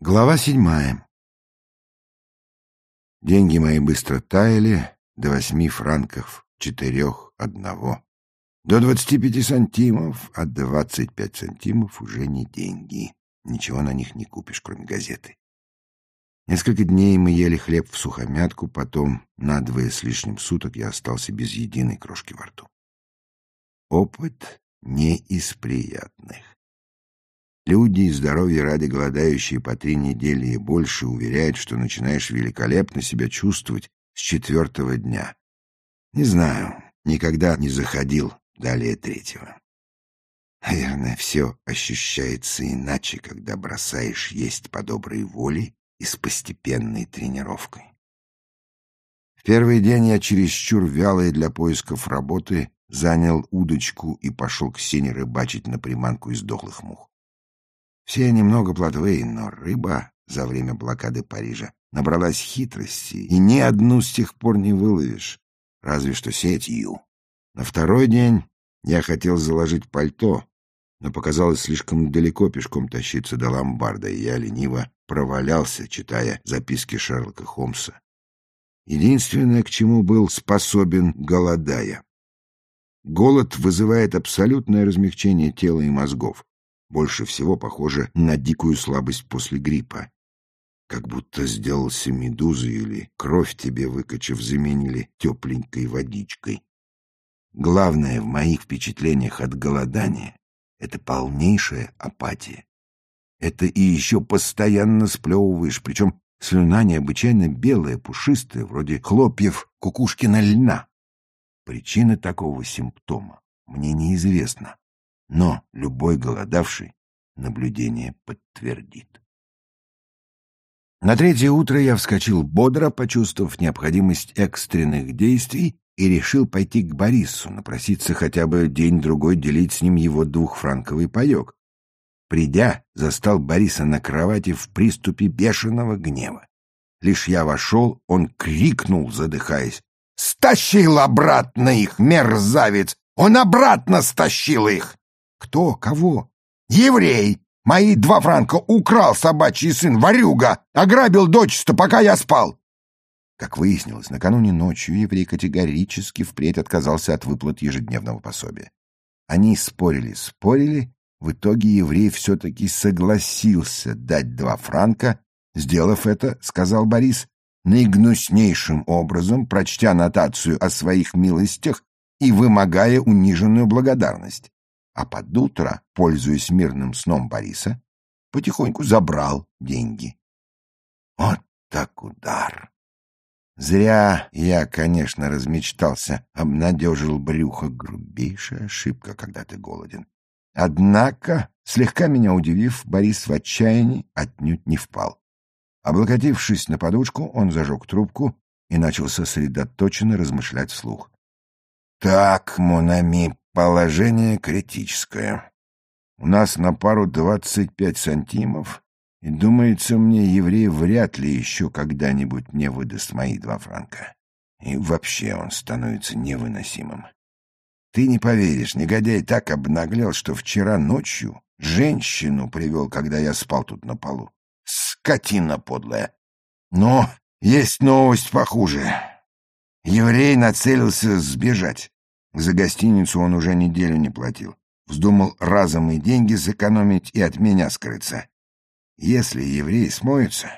Глава седьмая. Деньги мои быстро таяли до восьми франков, четырех, одного. До двадцати пяти сантимов, а двадцать пять сантимов уже не деньги. Ничего на них не купишь, кроме газеты. Несколько дней мы ели хлеб в сухомятку, потом на двое с лишним суток я остался без единой крошки во рту. Опыт не из приятных. Люди и здоровье ради голодающие по три недели и больше уверяют, что начинаешь великолепно себя чувствовать с четвертого дня. Не знаю, никогда не заходил далее третьего. Наверное, все ощущается иначе, когда бросаешь есть по доброй воле и с постепенной тренировкой. В первый день я чересчур вялый для поисков работы занял удочку и пошел к сене рыбачить на приманку из дохлых мух. Все немного плотвые, но рыба за время блокады Парижа набралась хитрости, и ни одну с тех пор не выловишь, разве что сетью. На второй день я хотел заложить пальто, но показалось слишком далеко пешком тащиться до ломбарда, и я лениво провалялся, читая записки Шерлока Холмса. Единственное, к чему был способен, голодая. Голод вызывает абсолютное размягчение тела и мозгов больше всего похоже на дикую слабость после гриппа. Как будто сделался медузой или кровь тебе, выкачав, заменили тепленькой водичкой. Главное в моих впечатлениях от голодания — это полнейшая апатия. Это и еще постоянно сплевываешь, причем слюна необычайно белая, пушистая, вроде хлопьев кукушкина льна. Причина такого симптома мне неизвестна но любой голодавший наблюдение подтвердит. На третье утро я вскочил бодро, почувствовав необходимость экстренных действий, и решил пойти к Борису, напроситься хотя бы день-другой делить с ним его двухфранковый паек. Придя, застал Бориса на кровати в приступе бешеного гнева. Лишь я вошел, он крикнул, задыхаясь. «Стащил обратно их, мерзавец! Он обратно стащил их!» Кто? Кого? Еврей! Мои два франка украл собачий сын, ворюга! Ограбил дочь-то, пока я спал! Как выяснилось, накануне ночью еврей категорически впредь отказался от выплат ежедневного пособия. Они спорили, спорили, в итоге еврей все-таки согласился дать два франка. Сделав это, сказал Борис, наигнуснейшим образом, прочтя нотацию о своих милостях и вымогая униженную благодарность а под утро, пользуясь мирным сном Бориса, потихоньку забрал деньги. Вот так удар! Зря я, конечно, размечтался, обнадежил брюхо. Грубейшая ошибка, когда ты голоден. Однако, слегка меня удивив, Борис в отчаянии отнюдь не впал. Облокотившись на подушку, он зажег трубку и начал сосредоточенно размышлять вслух. — Так, Монами, Положение критическое. У нас на пару двадцать пять сантимов, и, думается мне, еврей вряд ли еще когда-нибудь мне выдаст мои два франка. И вообще он становится невыносимым. Ты не поверишь, негодяй так обнаглел, что вчера ночью женщину привел, когда я спал тут на полу. Скотина подлая. Но есть новость похуже. Еврей нацелился сбежать. За гостиницу он уже неделю не платил. Вздумал разом и деньги сэкономить и от меня скрыться. Если евреи смоются,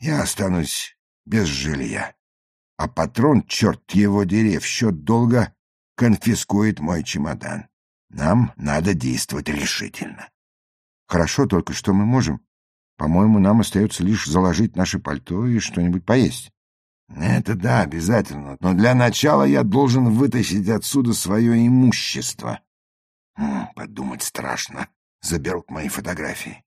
я останусь без жилья. А патрон, черт его дери, в счет долга конфискует мой чемодан. Нам надо действовать решительно. Хорошо только, что мы можем. По-моему, нам остается лишь заложить наше пальто и что-нибудь поесть. Это да, обязательно. Но для начала я должен вытащить отсюда свое имущество. Подумать страшно. Заберут мои фотографии.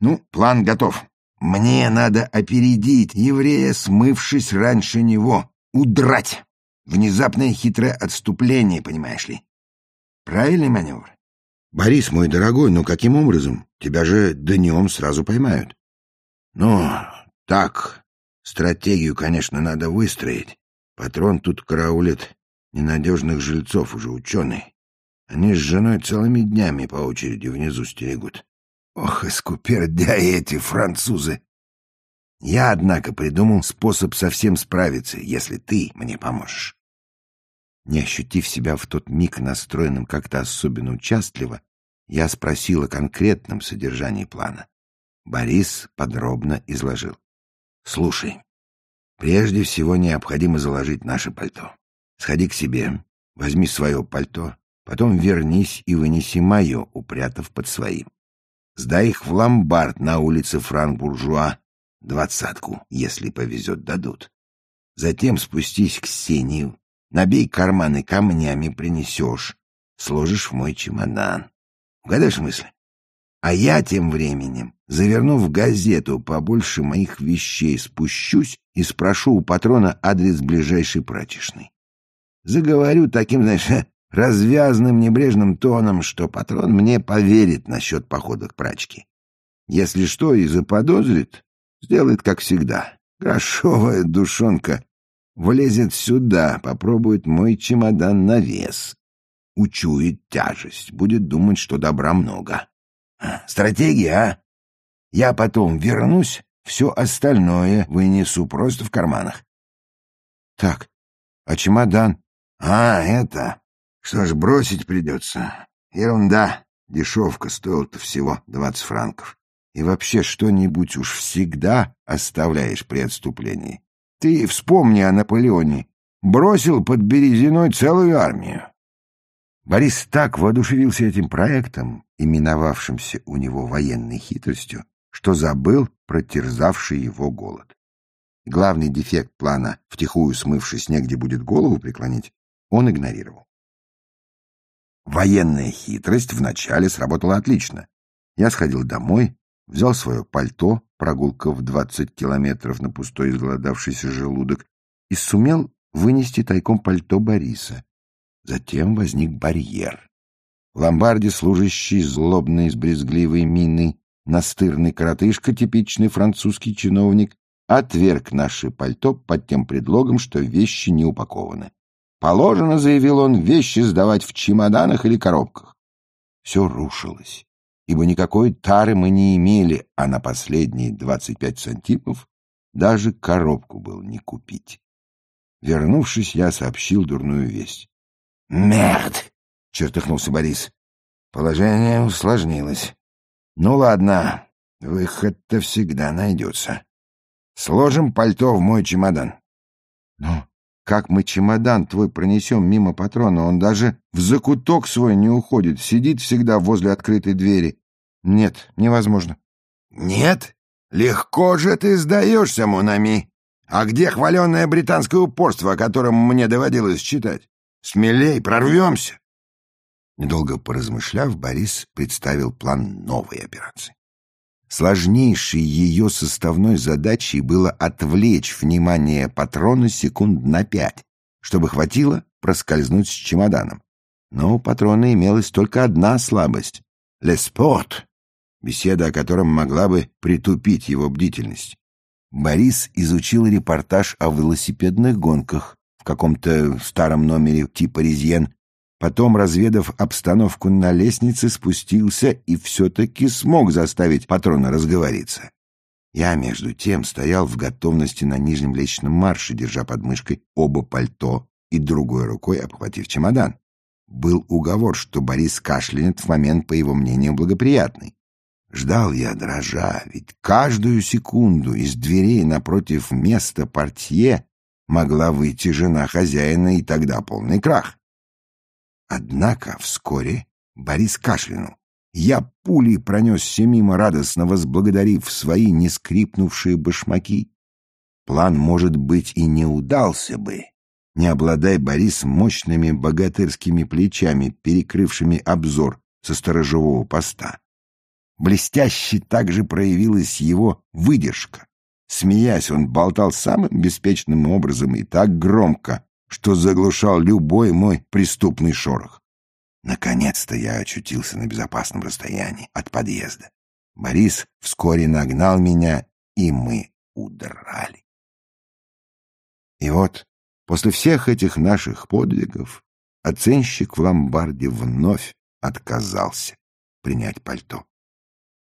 Ну, план готов. Мне надо опередить еврея, смывшись раньше него. Удрать. Внезапное хитрое отступление, понимаешь ли. Правильный маневр? Борис, мой дорогой, ну каким образом? Тебя же днем сразу поймают. Ну, так, Стратегию, конечно, надо выстроить. Патрон тут караулит ненадежных жильцов, уже ученый. Они с женой целыми днями по очереди внизу стерегут. Ох, и эти французы! Я, однако, придумал способ совсем справиться, если ты мне поможешь. Не ощутив себя в тот миг настроенным как-то особенно участливо, я спросил о конкретном содержании плана. Борис подробно изложил. «Слушай, прежде всего необходимо заложить наше пальто. Сходи к себе, возьми свое пальто, потом вернись и вынеси мое, упрятав под своим. Сдай их в ломбард на улице Франк-Буржуа, двадцатку, если повезет, дадут. Затем спустись к сению, набей карманы камнями, принесешь, сложишь в мой чемодан. Угадаешь мысли? А я тем временем, завернув в газету побольше моих вещей, спущусь и спрошу у патрона адрес ближайшей прачечной. Заговорю таким, знаешь, развязным небрежным тоном, что патрон мне поверит насчет похода к прачке. Если что и заподозрит, сделает как всегда. Грошовая душонка влезет сюда, попробует мой чемодан на вес. Учует тяжесть, будет думать, что добра много. Стратегия, а? Я потом вернусь, все остальное вынесу просто в карманах. Так, а чемодан? А, это... Что ж, бросить придется. Ерунда. Дешевка стоила-то всего двадцать франков. И вообще что-нибудь уж всегда оставляешь при отступлении. Ты вспомни о Наполеоне. Бросил под Березиной целую армию. Борис так воодушевился этим проектом, именовавшимся у него военной хитростью, что забыл про терзавший его голод. Главный дефект плана, втихую смывшись негде будет голову преклонить, он игнорировал. Военная хитрость вначале сработала отлично. Я сходил домой, взял свое пальто, прогулка в двадцать километров на пустой изголодавшийся желудок, и сумел вынести тайком пальто Бориса. Затем возник барьер. В ломбарде служащий злобный с брезгливой миной, настырный коротышка, типичный французский чиновник, отверг наше пальто под тем предлогом, что вещи не упакованы. Положено, заявил он, вещи сдавать в чемоданах или коробках. Все рушилось, ибо никакой тары мы не имели, а на последние двадцать пять сантимов даже коробку было не купить. Вернувшись, я сообщил дурную весть. «Мерд!» — чертыхнулся Борис. Положение усложнилось. «Ну ладно, выход-то всегда найдется. Сложим пальто в мой чемодан». «Ну, как мы чемодан твой пронесем мимо патрона? Он даже в закуток свой не уходит, сидит всегда возле открытой двери. Нет, невозможно. Нет? Легко же ты сдаешься, Мунами. А где хваленное британское упорство, о котором мне доводилось читать? Смелей, прорвемся. Недолго поразмышляв, Борис представил план новой операции. Сложнейшей ее составной задачей было отвлечь внимание патрона секунд на пять, чтобы хватило проскользнуть с чемоданом. Но у патрона имелась только одна слабость — леспорт, беседа о котором могла бы притупить его бдительность. Борис изучил репортаж о велосипедных гонках в каком-то старом номере типа «Резьен», Потом, разведав обстановку на лестнице, спустился и все-таки смог заставить патрона разговориться. Я, между тем, стоял в готовности на нижнем лестничном марше, держа под мышкой оба пальто и другой рукой обхватив чемодан. Был уговор, что Борис кашлянет в момент, по его мнению, благоприятный. Ждал я дрожа, ведь каждую секунду из дверей напротив места портье могла выйти жена хозяина, и тогда полный крах. Однако вскоре Борис кашлянул. Я пулей пронесся мимо, радостно возблагодарив свои не скрипнувшие башмаки. План, может быть, и не удался бы, не обладая Борис мощными богатырскими плечами, перекрывшими обзор со сторожевого поста. Блестяще также проявилась его выдержка. Смеясь, он болтал самым беспечным образом и так громко, что заглушал любой мой преступный шорох. Наконец-то я очутился на безопасном расстоянии от подъезда. Борис вскоре нагнал меня, и мы удрали. И вот, после всех этих наших подвигов, оценщик в ломбарде вновь отказался принять пальто.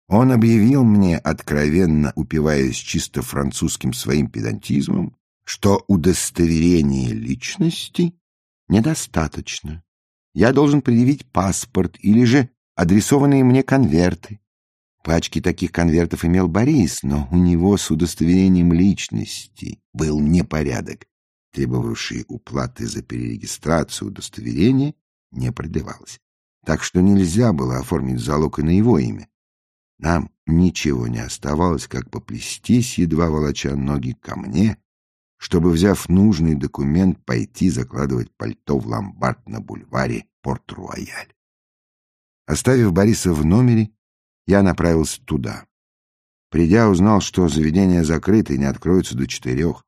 Он объявил мне, откровенно упиваясь чисто французским своим педантизмом, что удостоверение личности недостаточно. Я должен предъявить паспорт или же адресованные мне конверты. Пачки таких конвертов имел Борис, но у него с удостоверением личности был непорядок. Требовавший уплаты за перерегистрацию удостоверения не продлевалось. Так что нельзя было оформить залог и на его имя. Нам ничего не оставалось, как поплестись, едва волоча ноги ко мне, чтобы, взяв нужный документ, пойти закладывать пальто в ломбард на бульваре Порт-Руаяль. Оставив Бориса в номере, я направился туда. Придя, узнал, что заведение закрыто и не откроется до четырех.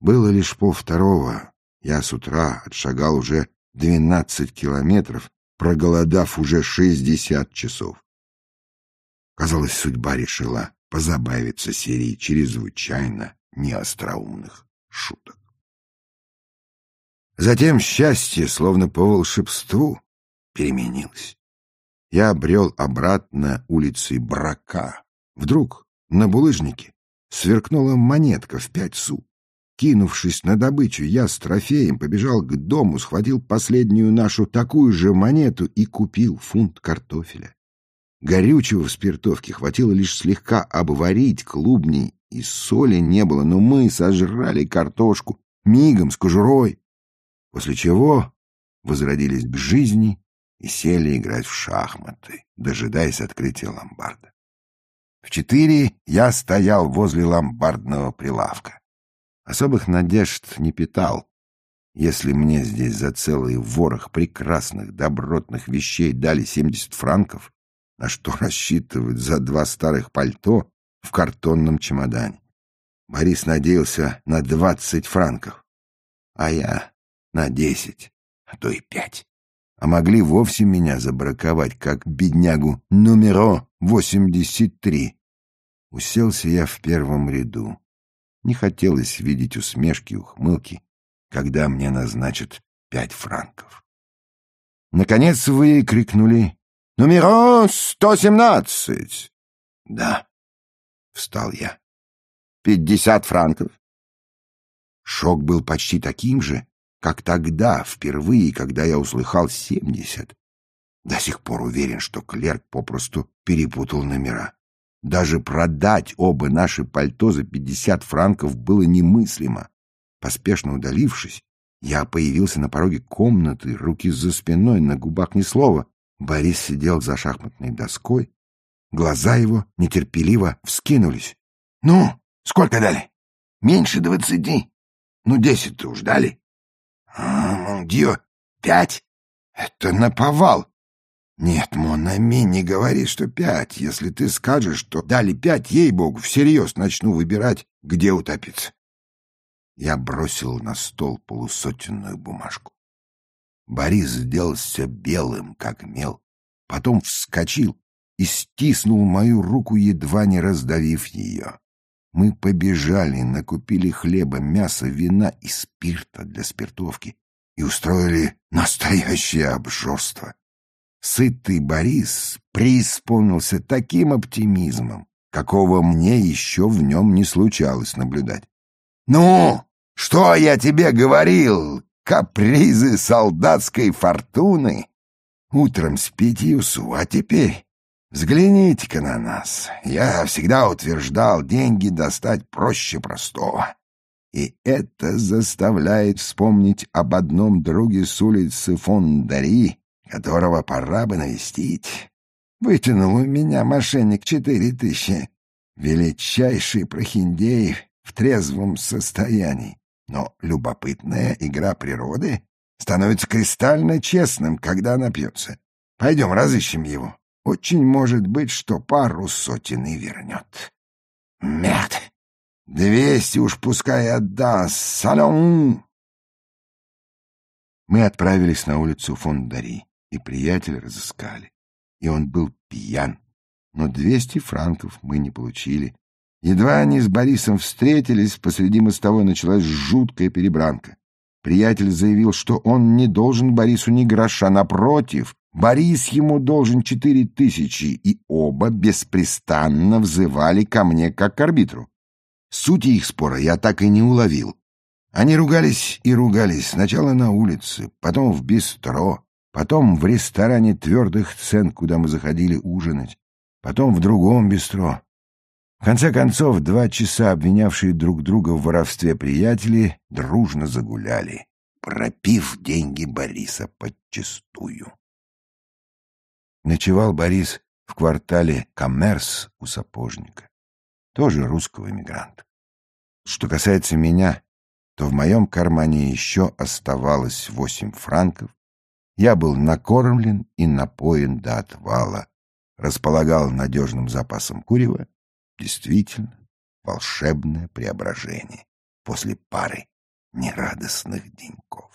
Было лишь полвторого. Я с утра отшагал уже двенадцать километров, проголодав уже шестьдесят часов. Казалось, судьба решила позабавиться серией чрезвычайно неостроумных шуток. Затем счастье, словно по волшебству, переменилось. Я обрел обратно улицей Брака. Вдруг на булыжнике сверкнула монетка в пять су. Кинувшись на добычу, я с трофеем побежал к дому, схватил последнюю нашу такую же монету и купил фунт картофеля. Горючего в спиртовке хватило лишь слегка обварить клубней, и соли не было, но мы сожрали картошку мигом с кожурой, после чего возродились к жизни и сели играть в шахматы, дожидаясь открытия ломбарда. В четыре я стоял возле ломбардного прилавка. Особых надежд не питал. Если мне здесь за целый ворох прекрасных добротных вещей дали семьдесят франков, на что рассчитывать за два старых пальто в картонном чемодане? Борис надеялся на двадцать франков, а я на десять, а то и пять а могли вовсе меня забраковать, как беднягу номеро 83. Уселся я в первом ряду. Не хотелось видеть усмешки, ухмылки, когда мне назначат пять франков. Наконец выкрикнули «Номеро 117!» «Да», — встал я. «Пятьдесят франков». Шок был почти таким же, как тогда, впервые, когда я услыхал семьдесят. До сих пор уверен, что клерк попросту перепутал номера. Даже продать оба наши пальто за пятьдесят франков было немыслимо. Поспешно удалившись, я появился на пороге комнаты, руки за спиной, на губах ни слова. Борис сидел за шахматной доской. Глаза его нетерпеливо вскинулись. — Ну, сколько дали? — Меньше двадцати. — Ну, десять-то уж дали. А, Мондио, пять? Это наповал. Нет, Монами, не говори, что пять. Если ты скажешь, что дали пять, ей-богу, всерьез начну выбирать, где утопиться. Я бросил на стол полусотенную бумажку. Борис сделался белым, как мел, потом вскочил и стиснул мою руку, едва не раздавив ее. Мы побежали, накупили хлеба, мяса, вина и спирта для спиртовки и устроили настоящее обжорство. Сытый Борис преисполнился таким оптимизмом, какого мне еще в нем не случалось наблюдать. «Ну, что я тебе говорил? Капризы солдатской фортуны? Утром с пятью а теперь Взгляните-ка на нас. Я всегда утверждал, деньги достать проще простого. И это заставляет вспомнить об одном друге с улицы Фондари, которого пора бы навестить. Вытянул у меня мошенник четыре тысячи. Величайший прохиндей в трезвом состоянии. Но любопытная игра природы становится кристально честным, когда напьется. Пойдем разыщем его. Очень может быть, что пару сотен и вернет. Мят! Двести уж пускай отдаст. Салон! Мы отправились на улицу Фондари, и приятеля разыскали. И он был пьян. Но двести франков мы не получили. Едва они с Борисом встретились, посреди мостовой началась жуткая перебранка. Приятель заявил, что он не должен Борису ни гроша, напротив, Борис ему должен четыре тысячи, и оба беспрестанно взывали ко мне как к арбитру. Сути их спора я так и не уловил. Они ругались и ругались сначала на улице, потом в бистро, потом в ресторане твердых цен, куда мы заходили ужинать, потом в другом бистро. В конце концов, два часа обвинявшие друг друга в воровстве приятели дружно загуляли, пропив деньги Бориса подчистую. Ночевал Борис в квартале Коммерс у сапожника, тоже русского эмигранта. Что касается меня, то в моем кармане еще оставалось восемь франков. Я был накормлен и напоен до отвала, располагал надежным запасом курева. Действительно, волшебное преображение после пары нерадостных деньков.